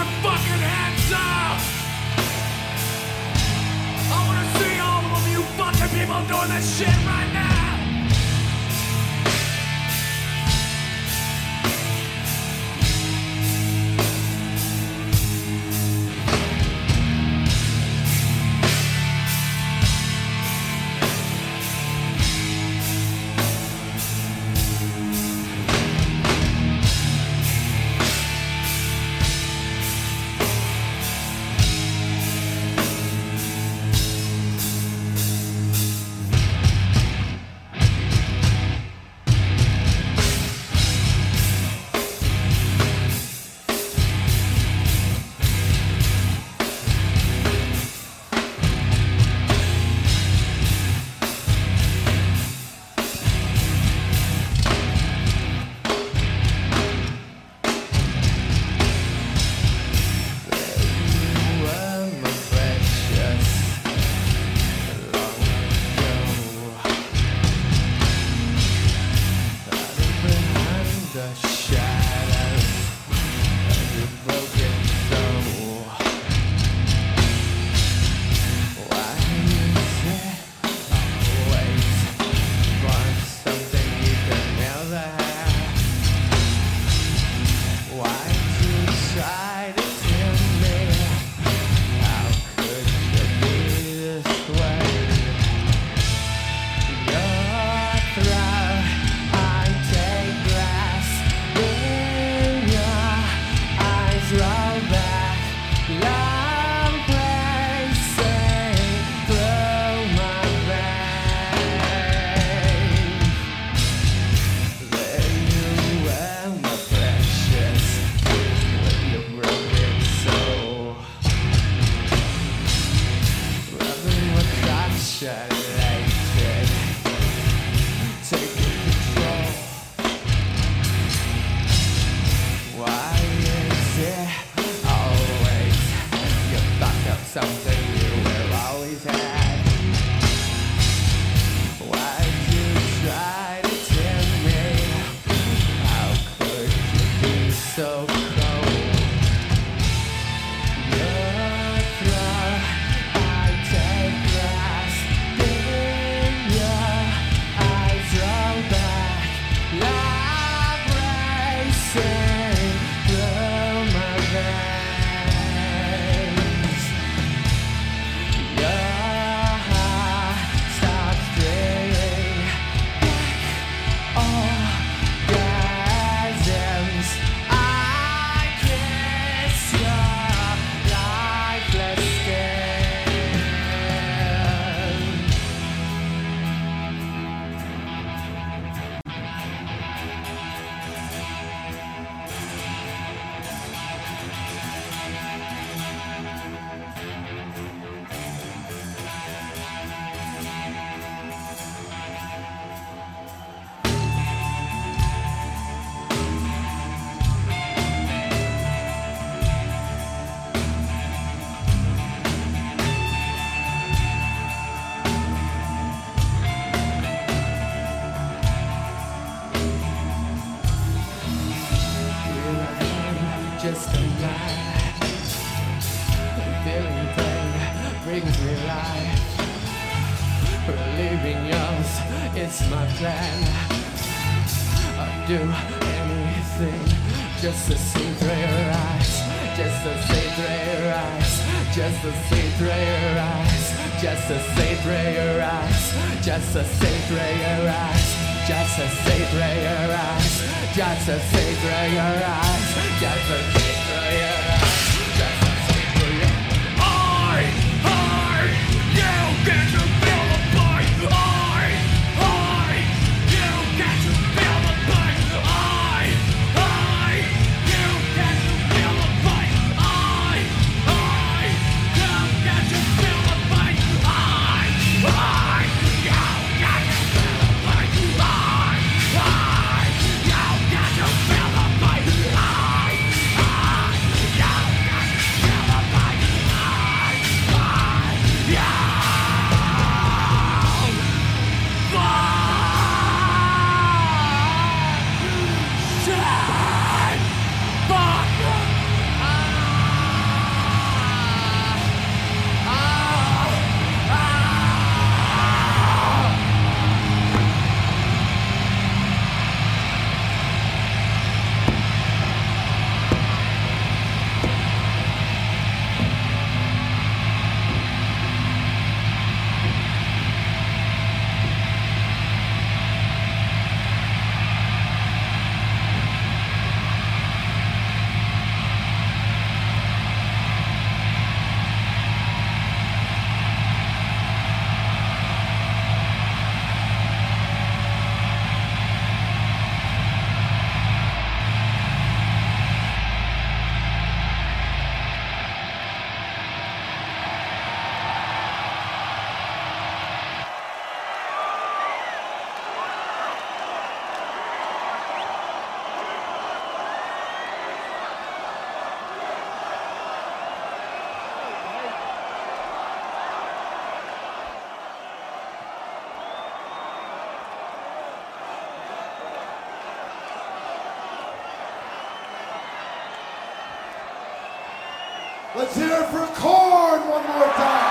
your fucking hands up! I wanna see all of you fucking people doing this shit brings me life. Relieving yours, it's my plan. I'd do anything just to see through your eyes. Just to see through your eyes. Just to see through your eyes. Just to see through your eyes. Just to see through your eyes. Just to see through your eyes. Just to see through your eyes. Just to see Let's hear it for Korn one more time.